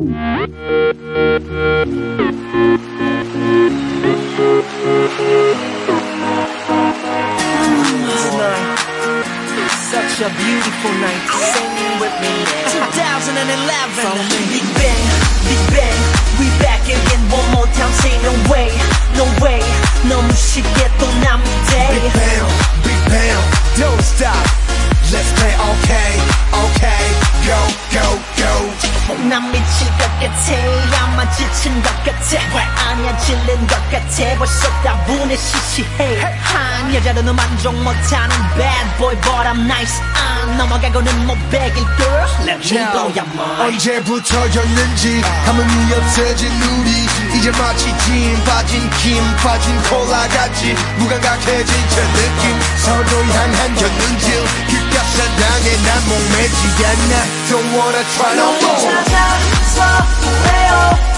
Such a beautiful night. Singing with me now. 2011. Big Bang, Big Bang. We back again one more time. Say no way, no way. 난 미칠 것 같아. 아마 지친 것 같아. 왜 아냐 질린 것 같아. 벌써 다분해 시시해. 한 여자로는 만족 못하는 bad boy but I'm nice. 안 넘어가고는 못 베길 girl. Let me blow your mind. 언제부터였는지 아무이 없어진 우리. 이제 마치 진 빠진 김 빠진 콜라 같이 무감각해진 저 느낌. 서로 향한 견눈질 목매지 않아 Don't wanna try no more 찾아서 왜요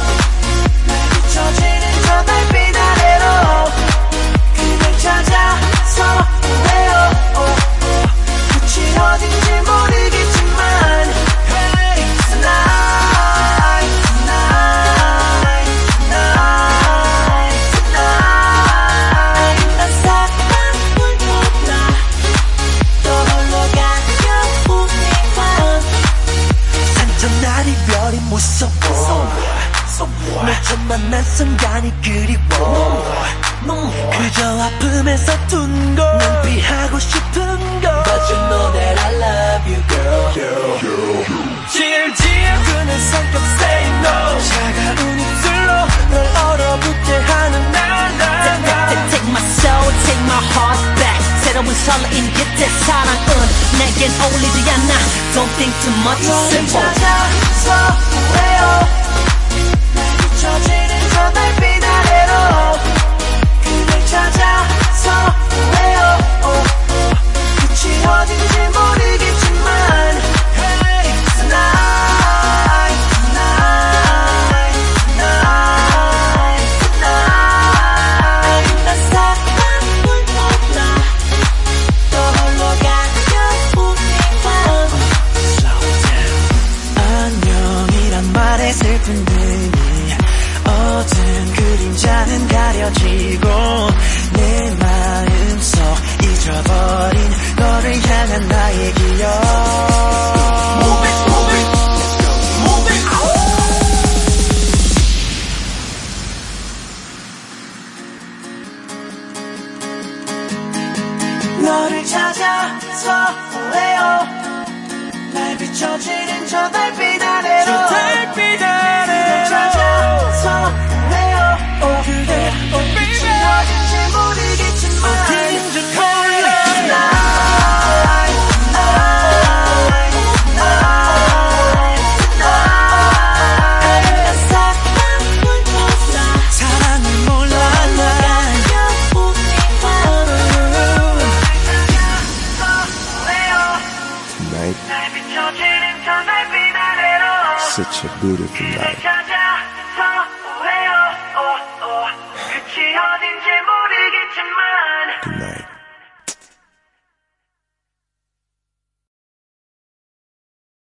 널 처음 만난 순간이 그리워 그저 아픔에서 둔거난 피하고 싶은 거 But you know that I love you girl 질질 끄는 성격 say no 차가운 입술로 널 얼어붙게 하는 나나 Take my soul, take my heart back 새로운 설레임 끝에 사랑은 내겐 어울리지 않아 Don't think too much, it's simple 찾아서 왜요 touching 가려지고 such a beautiful night